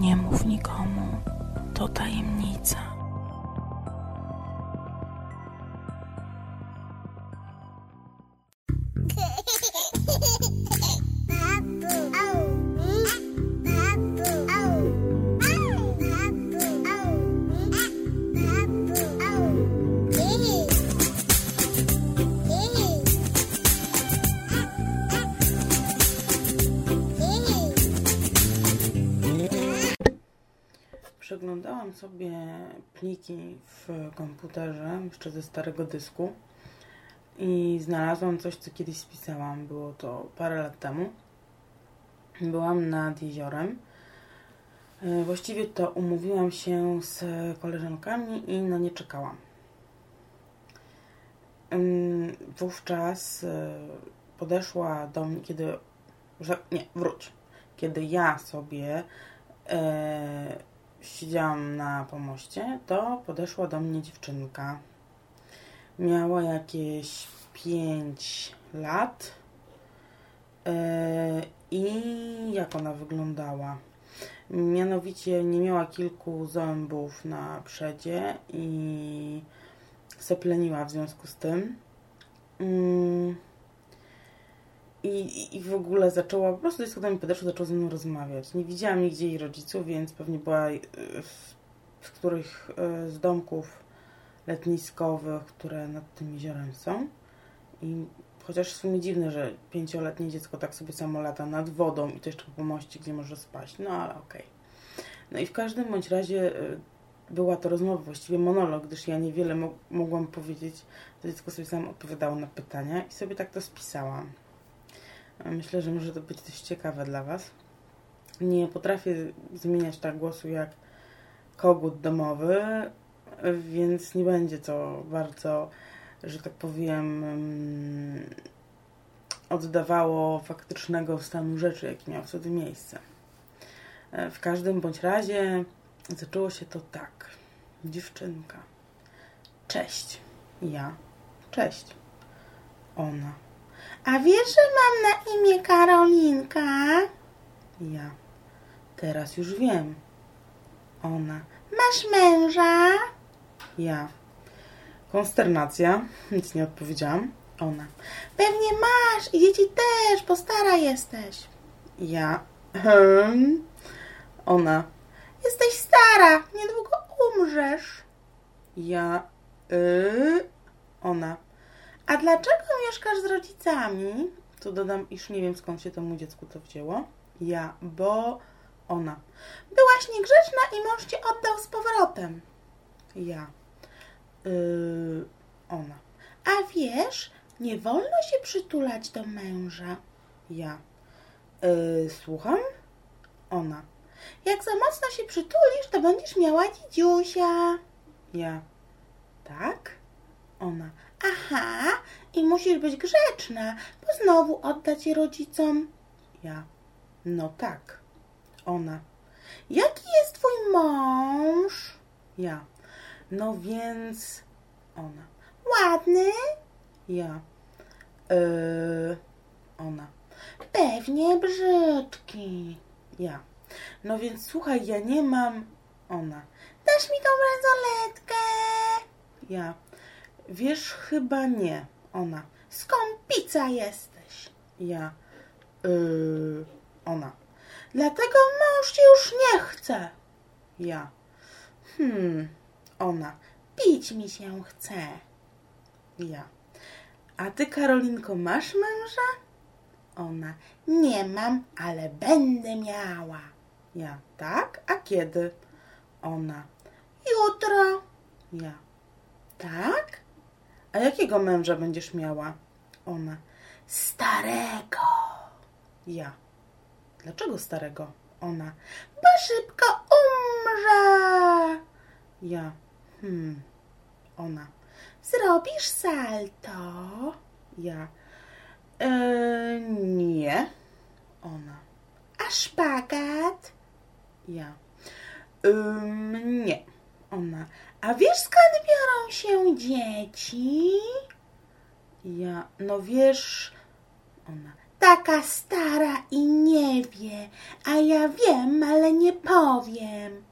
Nie mów nikomu, to tajemnica. Przeglądałam sobie pliki w komputerze, jeszcze ze starego dysku i znalazłam coś, co kiedyś spisałam. Było to parę lat temu. Byłam nad jeziorem. E, Właściwie to umówiłam się z koleżankami i na nie czekałam. Wówczas e, podeszła do mnie, kiedy. że- Nie, wróć. Kiedy ja sobie e, siedziałam na pomoście, to podeszła do mnie dziewczynka. Miała jakieś 5 lat. E, I jak ona wyglądała? Mianowicie nie miała kilku zębów na przedzie i sepleniła w związku z tym. Mm. I, i- w ogóle zaczęła, po prostu z mi podeszła, zaczęła ze mną rozmawiać. Nie widziałam nigdzie jej rodziców, więc pewnie była y, w, w których y, z domków letniskowych, które nad tym jeziorem są. I chociaż w sumie dziwne, że pięcioletnie dziecko tak sobie samo lata nad wodą i to jeszcze po pomoście, gdzie może spaść. No ale okej. No i w każdym bądź razie y, była to rozmowa, właściwie monolog, gdyż ja niewiele mo- mogłam powiedzieć. To dziecko sobie samo odpowiadało na pytania i sobie tak to spisałam. Myślę, że może to być dość ciekawe dla Was. Nie potrafię zmieniać tak głosu jak kogut domowy, więc nie będzie to bardzo, że tak powiem, mm, oddawało faktycznego stanu rzeczy, jaki miał wtedy miejsce. E, W każdym bądź razie zaczęło się to tak. Dziewczynka. Cześć. Ja. Cześć. Ona. A wiesz, że mam na imię Karolinka? Ja. Teraz już wiem. Ona. Masz męża? Ja. Konsternacja. Nic nie odpowiedziałam. Ona. Pewnie masz i dzieci też, bo stara jesteś. Ja. Hmm. Ona. Jesteś stara, niedługo umrzesz. Ja. Y. Ona. A dlaczego mieszkasz z rodzicami? Tu dodam, iż nie wiem skąd się temu dziecku to wzięło. Ja, bo ona. Byłaś niegrzeczna i mąż cię oddał z powrotem. Ja. Yy, ona. A wiesz, nie wolno się przytulać do męża. Ja. Yy, słucham? Ona. Jak za mocno się przytulisz, to będziesz miała dzidziusia. Ja. Tak? Ona. Aha, i musisz być grzeczna, bo znowu oddać je rodzicom. Ja. No tak. Ona. Jaki jest twój mąż? Ja. No więc. Ona. Ładny? Ja. Yy, ona. Pewnie brzydki. Ja. No więc słuchaj, ja nie mam. Ona. Dasz mi tą bransoletkę? Ja. Wiesz, chyba nie. Ona. Skąpica jesteś. Ja. Yy, ona. Dlatego mąż ci już nie chce. Ja. Hmm. Ona. Pić mi się chce. Ja. A ty, Karolinko, masz męża? Ona. Nie mam, ale będę miała. Ja. Tak? A kiedy? Ona. Jutro. Ja. Tak? A jakiego męża będziesz miała? Ona. Starego. Ja. Dlaczego starego? Ona. Bo szybko umrze. Ja. Hmm. Ona. Zrobisz salto? Ja. E, nie. Ona. A szpagat? Ja. Ym, nie. Ona. A wiesz skąd biorą się dzieci? Ja. No wiesz. Ona. taka stara i nie wie, a ja wiem, ale nie powiem.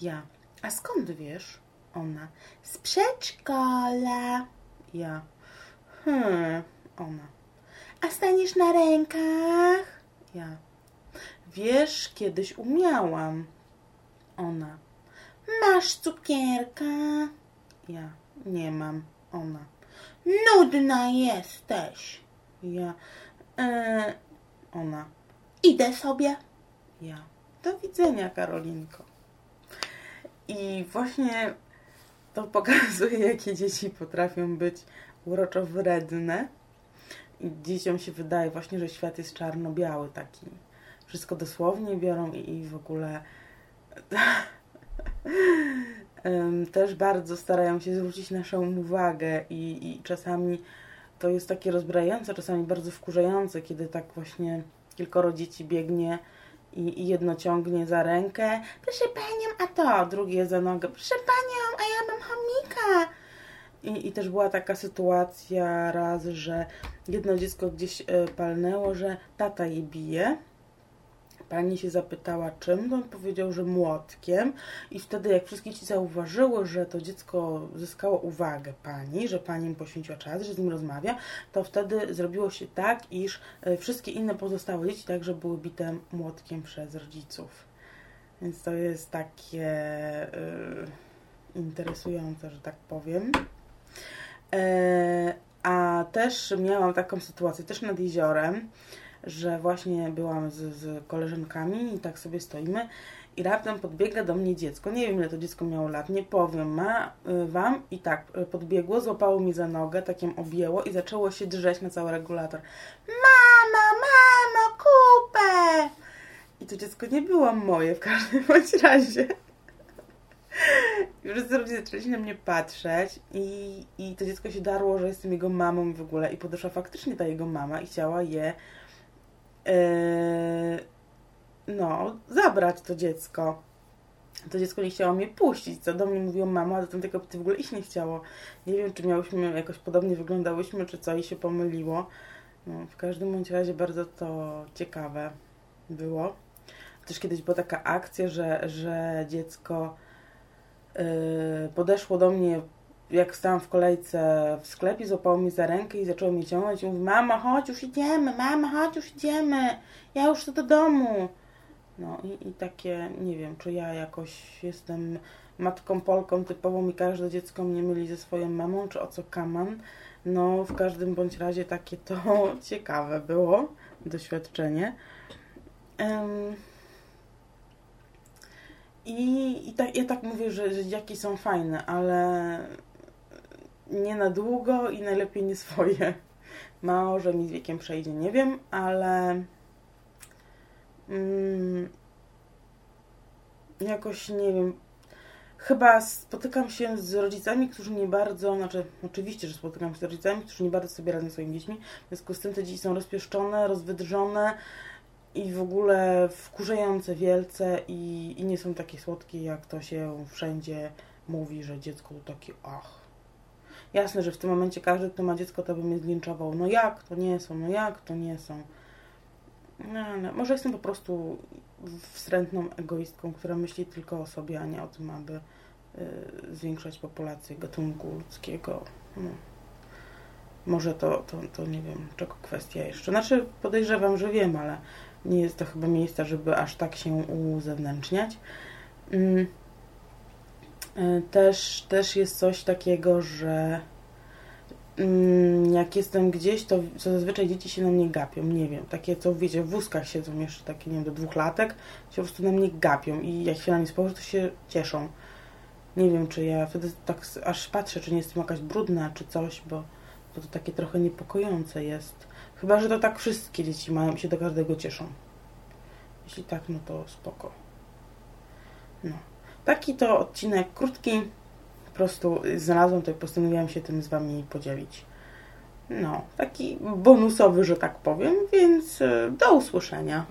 Ja, a skąd wiesz? Ona, z przedszkola. Ja, hmm, ona, a staniesz na rękach? Ja, wiesz, kiedyś umiałam. Ona, masz cukierka? Ja, nie mam. Ona, nudna jesteś. Ja, e, ona, idę sobie. Ja, do widzenia, Karolinko. I właśnie to pokazuje, jakie dzieci potrafią być uroczo wredne. I dzieciom się wydaje właśnie, że świat jest czarno-biały taki. Wszystko dosłownie biorą i, i w ogóle też bardzo starają się zwrócić naszą uwagę i, i czasami to jest takie rozbrajające, czasami bardzo wkurzające, kiedy tak właśnie kilkoro dzieci biegnie i, i jedno ciągnie za rękę. Proszę panią, a to drugie za nogę. Proszę panią, a ja mam chomika. I, I też była taka sytuacja raz, że jedno dziecko gdzieś e, palnęło, że tata je bije Pani się zapytała czym, to on powiedział, że młotkiem i wtedy jak wszystkie ci zauważyły, że to dziecko zyskało uwagę pani, że pani im poświęciła czas, że z nim rozmawia, to wtedy zrobiło się tak, iż e, wszystkie inne pozostałe dzieci także były bite młotkiem przez rodziców. Więc to jest takie yy, interesujące, że tak powiem. E, a też miałam taką sytuację, też nad jeziorem, że właśnie byłam z, z koleżankami i tak sobie stoimy i raptem podbiega do mnie dziecko. Nie wiem, ile to dziecko miało lat, nie powiem ma, y, wam. I tak y, podbiegło, złapało mi za nogę, tak ją objęło i zaczęło się drzeć na cały regulator. Mama, mamo, kupę! I to dziecko nie było moje w każdym bądź razie. I wszyscy rodzice zaczęli na mnie patrzeć i, i to dziecko się darło, że jestem jego mamą w ogóle. I podeszła faktycznie ta jego mama i chciała je no, zabrać to dziecko. To dziecko nie chciało mnie puścić, co do mnie mówiło mama, do tamtego w ogóle iść nie chciało. Nie wiem, czy miałyśmy, jakoś podobnie wyglądałyśmy, czy co, i się pomyliło. No, w każdym bądź razie bardzo to ciekawe było. Też kiedyś była taka akcja, że, że dziecko yy, podeszło do mnie jak stałam w kolejce w sklepie, złapało mnie za rękę i zaczęło mnie ciągnąć i mówi, mama, chodź, już idziemy, mama, chodź, już idziemy, ja już chcę do domu. No i, i takie, nie wiem, czy ja jakoś jestem matką Polką typową i każde dziecko mnie myli ze swoją mamą, czy o co kaman. No, w każdym bądź razie takie to ciekawe było doświadczenie. Um, i, I tak, ja tak mówię, że, że dzieciaki są fajne, ale nie na długo i najlepiej nie swoje. Może mi z wiekiem przejdzie, nie wiem, ale mm, jakoś nie wiem. Chyba spotykam się z rodzicami, którzy nie bardzo, znaczy oczywiście, że spotykam się z rodzicami, którzy nie bardzo sobie radzą swoimi dziećmi. W związku z tym te dzieci są rozpieszczone, rozwydrzone i w ogóle wkurzające wielce i, i nie są takie słodkie, jak to się wszędzie mówi, że dziecko to taki ach Jasne, że w tym momencie każdy, kto ma dziecko, to by mnie zlinczował. No jak to nie są? No jak to nie są? No, ale może jestem po prostu wstrętną egoistką, która myśli tylko o sobie, a nie o tym, aby y, zwiększać populację gatunku ludzkiego. No. Może to, to, to nie wiem, czego kwestia jeszcze. Znaczy, podejrzewam, że wiem, ale nie jest to chyba miejsce, żeby aż tak się uzewnętrzniać. Mm. E, też, też jest coś takiego, że mm, jak jestem gdzieś, to, zazwyczaj dzieci się na mnie gapią, nie wiem, takie co wiecie, w wózkach siedzą jeszcze takie, nie wiem, do dwóch latek, się po prostu na mnie gapią i jak się na nie spojrzę, to się cieszą. Nie wiem, czy ja wtedy tak aż patrzę, czy nie jestem jakaś brudna, czy coś, bo to, to takie trochę niepokojące jest. Chyba, że to tak wszystkie dzieci mają się do każdego cieszą. Jeśli tak, no to spoko. No. Taki to odcinek krótki. Po prostu znalazłam to i postanowiłam się tym z Wami podzielić. No, taki bonusowy, że tak powiem, więc e, do usłyszenia.